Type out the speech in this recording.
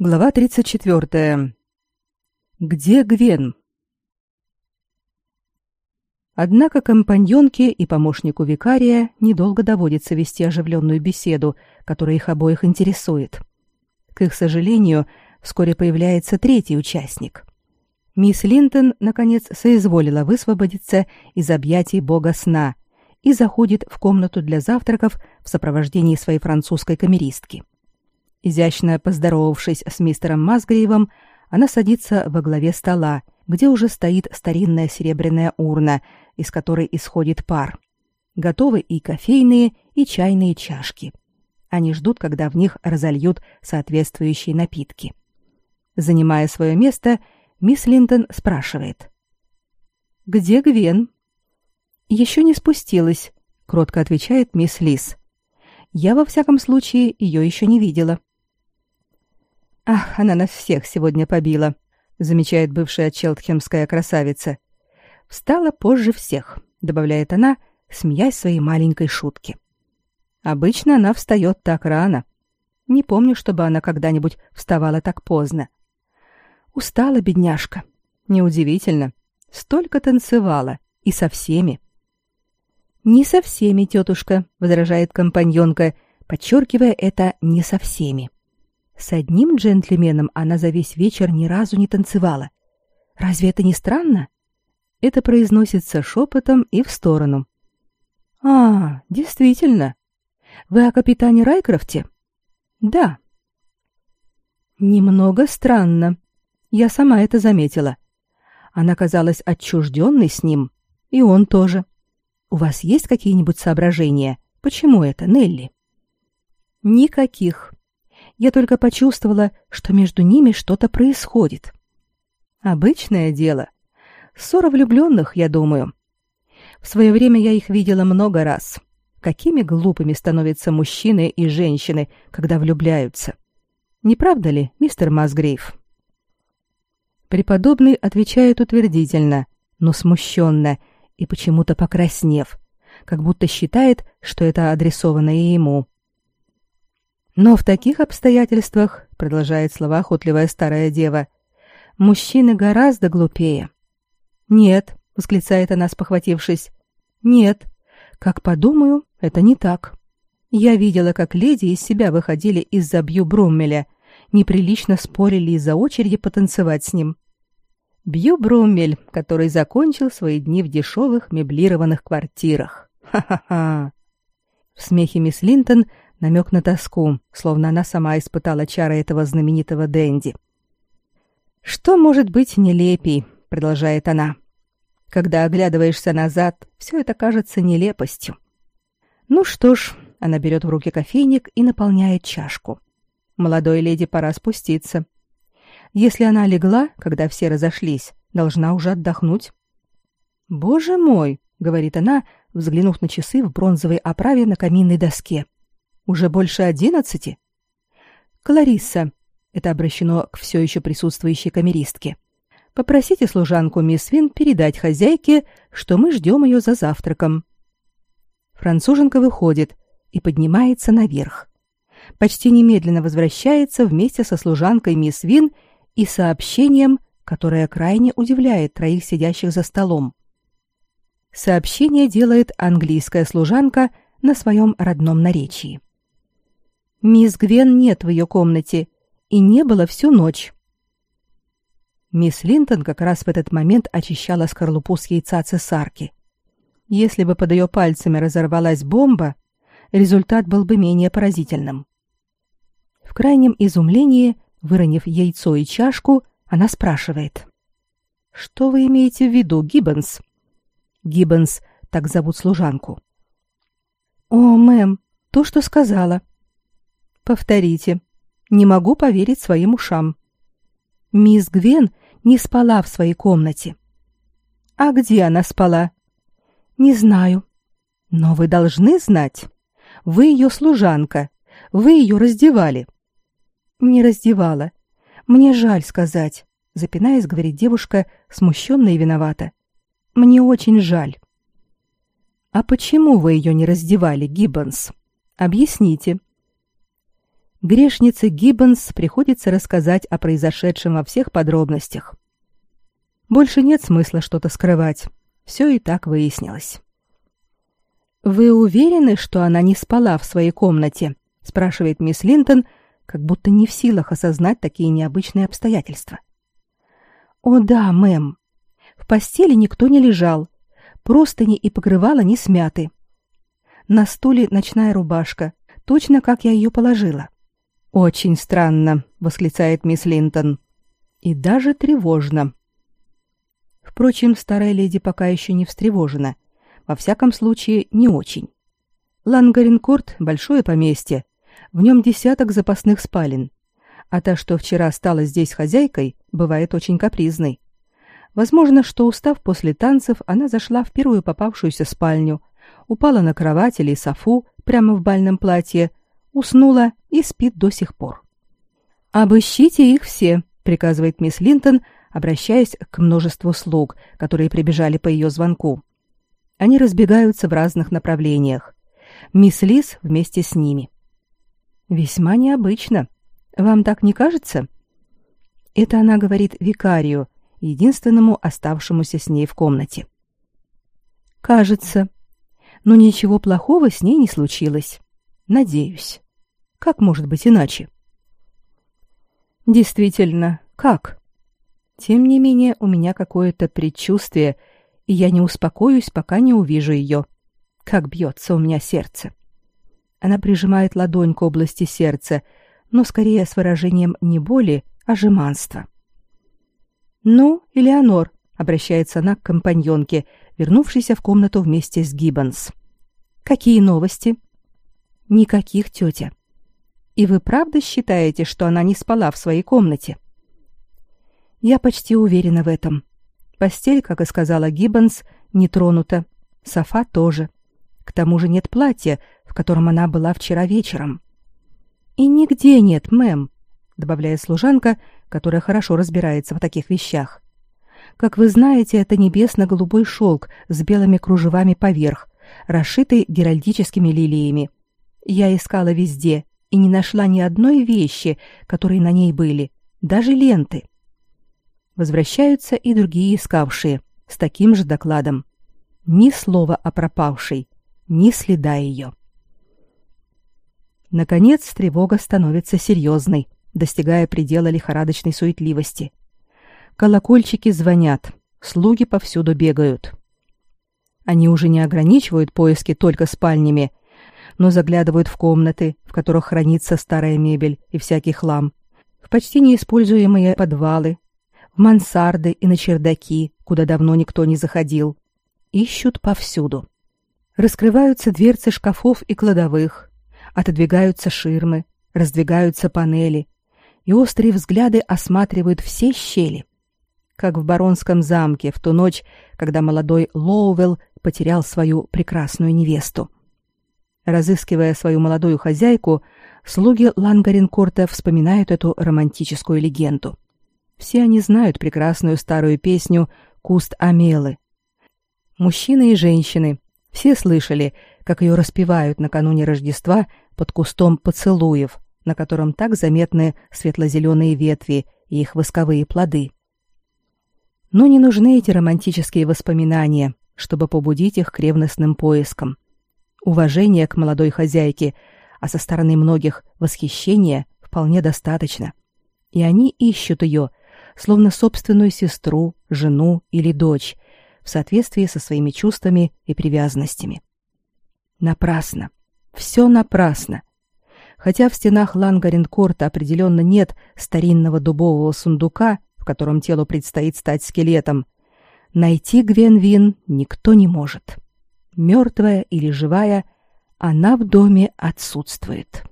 Глава 34. Где Гвен? Однако компаньонке и помощнику викария недолго доводится вести оживленную беседу, которая их обоих интересует. К их сожалению, вскоре появляется третий участник. Мисс Линтон, наконец, соизволила высвободиться из объятий бога сна и заходит в комнату для завтраков в сопровождении своей французской камеристки. Изящно поздоровавшись с мистером Масгрейвом, она садится во главе стола, где уже стоит старинная серебряная урна, из которой исходит пар. Готовы и кофейные, и чайные чашки. Они ждут, когда в них разольют соответствующие напитки. Занимая свое место, мисс Линтон спрашивает. «Где Гвен?» «Еще не спустилась», — кротко отвечает мисс Лис. «Я, во всяком случае, ее еще не видела». Ах, она нас всех сегодня побила, замечает бывшая челтхемская красавица. Встала позже всех, добавляет она, смеясь своей маленькой шутки. Обычно она встает так рано. Не помню, чтобы она когда-нибудь вставала так поздно. Устала бедняжка. Неудивительно. Столько танцевала и со всеми. Не со всеми, тетушка, возражает компаньонка, подчеркивая это не со всеми. С одним джентльменом она за весь вечер ни разу не танцевала. Разве это не странно? Это произносится шепотом и в сторону. А, действительно. Вы о капитане Райкрофте? Да. Немного странно. Я сама это заметила. Она казалась отчужденной с ним, и он тоже. У вас есть какие-нибудь соображения, почему это, Нелли? Никаких я только почувствовала, что между ними что-то происходит. Обычное дело. Ссора влюбленных, я думаю. В свое время я их видела много раз. Какими глупыми становятся мужчины и женщины, когда влюбляются. Не правда ли, мистер Масгрейв? Преподобный отвечает утвердительно, но смущенно и почему-то покраснев, как будто считает, что это адресовано и ему. Но в таких обстоятельствах, продолжает слова охотливая старая дева, мужчины гораздо глупее. Нет, восклицает она, спохватившись. Нет. Как подумаю, это не так. Я видела, как леди из себя выходили из-за Бью Бруммеля, неприлично спорили из-за очереди потанцевать с ним. Бью Бруммель, который закончил свои дни в дешевых меблированных квартирах. Ха-ха-ха. В смехе мисс Линтон намек на тоску, словно она сама испытала чары этого знаменитого Дэнди. «Что может быть нелепей?» — продолжает она. «Когда оглядываешься назад, все это кажется нелепостью». «Ну что ж», — она берет в руки кофейник и наполняет чашку. «Молодой леди пора спуститься. Если она легла, когда все разошлись, должна уже отдохнуть». «Боже мой!» — говорит она, взглянув на часы в бронзовой оправе на каминной доске. Уже больше одиннадцати? Кларисса, это обращено к все еще присутствующей камеристке. Попросите служанку мисс Вин передать хозяйке, что мы ждем ее за завтраком. Француженка выходит и поднимается наверх. Почти немедленно возвращается вместе со служанкой мисс Вин и сообщением, которое крайне удивляет троих сидящих за столом. Сообщение делает английская служанка на своем родном наречии. Мисс Гвен нет в ее комнате и не было всю ночь. Мисс Линтон как раз в этот момент очищала скорлупу с яйца цесарки. Если бы под ее пальцами разорвалась бомба, результат был бы менее поразительным. В крайнем изумлении, выронив яйцо и чашку, она спрашивает. «Что вы имеете в виду, Гиббонс?» Гиббонс, так зовут служанку. «О, мэм, то, что сказала. Повторите. Не могу поверить своим ушам. Мисс Гвен не спала в своей комнате. А где она спала? Не знаю. Но вы должны знать. Вы ее служанка. Вы ее раздевали. Не раздевала. Мне жаль сказать, запинаясь, говорит девушка, смущенно и виновата. Мне очень жаль. А почему вы ее не раздевали, Гиббонс? Объясните. Грешнице Гиббонс приходится рассказать о произошедшем во всех подробностях. Больше нет смысла что-то скрывать. Все и так выяснилось. «Вы уверены, что она не спала в своей комнате?» — спрашивает мисс Линтон, как будто не в силах осознать такие необычные обстоятельства. «О да, мэм. В постели никто не лежал. Простыни и покрывало не смяты. На стуле ночная рубашка, точно как я ее положила». «Очень странно», — восклицает мисс Линтон. «И даже тревожно». Впрочем, старая леди пока еще не встревожена. Во всяком случае, не очень. Лангаринкорт — большое поместье. В нем десяток запасных спален. А та, что вчера стала здесь хозяйкой, бывает очень капризной. Возможно, что, устав после танцев, она зашла в первую попавшуюся спальню, упала на кровать или софу прямо в бальном платье, уснула и спит до сих пор. «Обыщите их все», — приказывает мисс Линтон, обращаясь к множеству слуг, которые прибежали по ее звонку. Они разбегаются в разных направлениях. Мисс Лис вместе с ними. Весьма необычно. Вам так не кажется? Это она говорит викарию, единственному оставшемуся с ней в комнате. Кажется. Но ничего плохого с ней не случилось. Надеюсь. Как может быть иначе? Действительно, как? Тем не менее, у меня какое-то предчувствие, и я не успокоюсь, пока не увижу ее. Как бьется у меня сердце. Она прижимает ладонь к области сердца, но скорее с выражением не боли, а жеманства. «Ну, Элеонор», — обращается она к компаньонке, вернувшейся в комнату вместе с Гиббонс. «Какие новости?» «Никаких, тетя». «И вы правда считаете, что она не спала в своей комнате?» «Я почти уверена в этом. Постель, как и сказала Гиббонс, не тронута. Софа тоже. К тому же нет платья, в котором она была вчера вечером. И нигде нет, мэм, добавляет служанка, которая хорошо разбирается в таких вещах. Как вы знаете, это небесно-голубой шелк с белыми кружевами поверх, расшитый геральдическими лилиями. Я искала везде и не нашла ни одной вещи, которые на ней были, даже ленты. Возвращаются и другие искавшие с таким же докладом. Ни слова о пропавшей, ни следа ее. Наконец тревога становится серьезной, достигая предела лихорадочной суетливости. Колокольчики звонят, слуги повсюду бегают. Они уже не ограничивают поиски только спальнями, но заглядывают в комнаты, в которых хранится старая мебель и всякий хлам, в почти неиспользуемые подвалы, в мансарды и на чердаки, куда давно никто не заходил. Ищут повсюду. Раскрываются дверцы шкафов и кладовых, отодвигаются ширмы, раздвигаются панели, и острые взгляды осматривают все щели. Как в баронском замке в ту ночь, когда молодой Лоуэлл потерял свою прекрасную невесту. Разыскивая свою молодую хозяйку, слуги Лангаринкорта вспоминают эту романтическую легенду. Все они знают прекрасную старую песню «Куст Амелы». Мужчины и женщины, все слышали, как ее распевают накануне Рождества под кустом поцелуев, на котором так заметны светло-зеленые ветви и их восковые плоды. Но не нужны эти романтические воспоминания, чтобы побудить их к ревностным поискам. Уважение к молодой хозяйке, а со стороны многих восхищения вполне достаточно. И они ищут ее, словно собственную сестру, жену или дочь, в соответствии со своими чувствами и привязанностями. Напрасно. Все напрасно. Хотя в стенах Лангаренкорта определенно нет старинного дубового сундука, в котором телу предстоит стать скелетом, найти Гвенвин никто не может. Мертвая или живая, она в доме отсутствует.